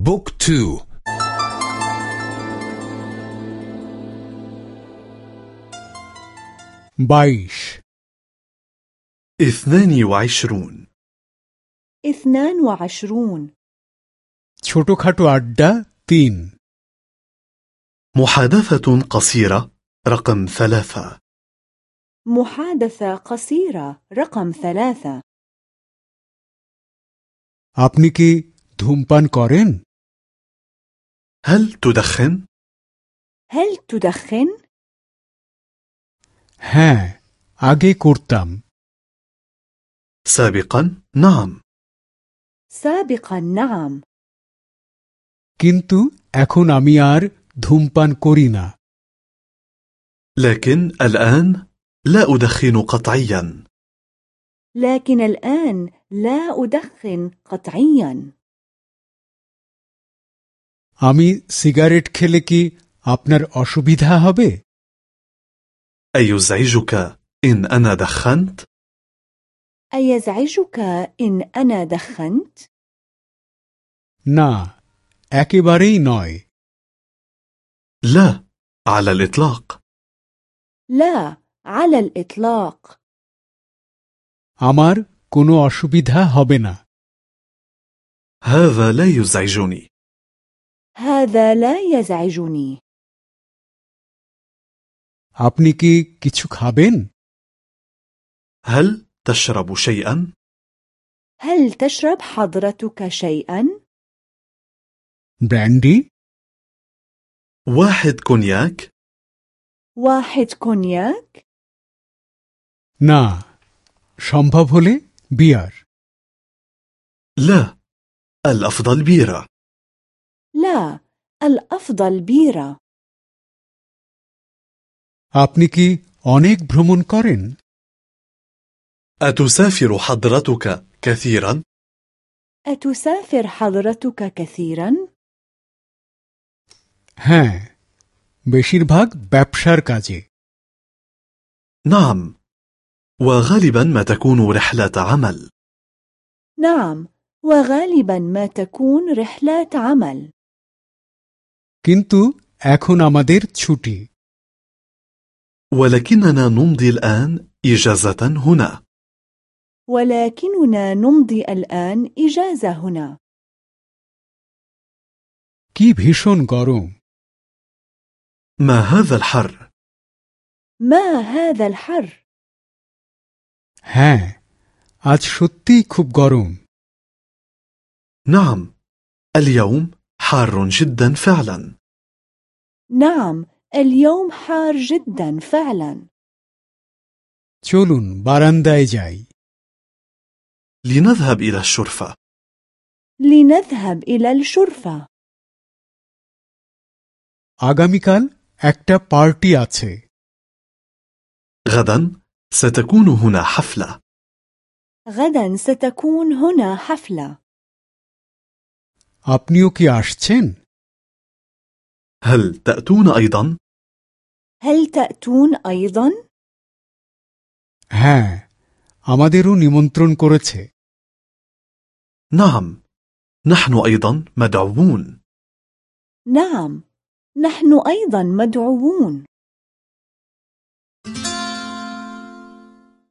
بوك تو বাইশ اثنان وعشرون اثنان وعشرون ছোটখাটো আড্ডা তিন محادثة قصيرة رقم ثلاثة محادثة قصيرة رقم ثلاثة আপনি কি ধূমপান করেন هل تدخن؟ هل تدخن؟ হ্যাঁ আগে করতাম سابقا نعم سابقا نعم কিন্তু এখন আমি আর ধূমপান করি না لكن الآن لا أدخن قطعيا لكن الآن لا أدخن قطعيا আমি সিগারেট খেলে কি আপনার অসুবিধা হবে أيزعجك إن أنا دخنت؟ أيزعجك إن أنا دخنت؟ না একেবারেই নয় لا على الإطلاق لا على الإطلاق আমার কোনো অসুবিধা হবে না هذا لا يزعجني هذا لا يزعجني আপনি কি কিছু খাবেন هل تشرب شيئا؟ هل تشرب حضرتك شيئا؟ ব্র্যান্ডি واحد كونياك؟ واحد كونياك؟ না সম্ভব হলে বিয়ার لا الأفضل بيرة لا الأفضل بيرة আপনি কি অনেক ভ্রমণ করেন أتسافر حضرتك كثيرا؟ أتسافر حضرتك كثيرا؟ হ্যাঁ বেশিরভাগ ব্যবসার কাজে نعم وغالبا ما تكون رحلة عمل نعم وغالبا ما تكون رحلات عمل কিন্তু এখন আমাদের ছুটি ولكننا نمضي الآن إجازة هنا ولكننا نمضي الآن إجازة هنا কি ভীষণ গরম ما هذا الحر؟ ما هذا الحر؟ হ্যাঁ আজ সত্যিই খুব গরম نعم اليوم حار جدا فعلا نعم اليوم حار جدا فعلا চলুন বারান্দায় যাই لنذهب إلى الشرفة لنذهب إلى الشرفة আগামীকাল একটা পার্টি আছে غدا ستكون هنا حفلة غدا ستكون هنا حفلة আপনিও কি আসছেন هل تأتون أيضا؟ هل تأتون أيضا؟ হ্যাঁ আমাদেরও নিমন্ত্রণ করেছে نعم نحن أيضا مدعوون نعم نحن أيضا مدعوون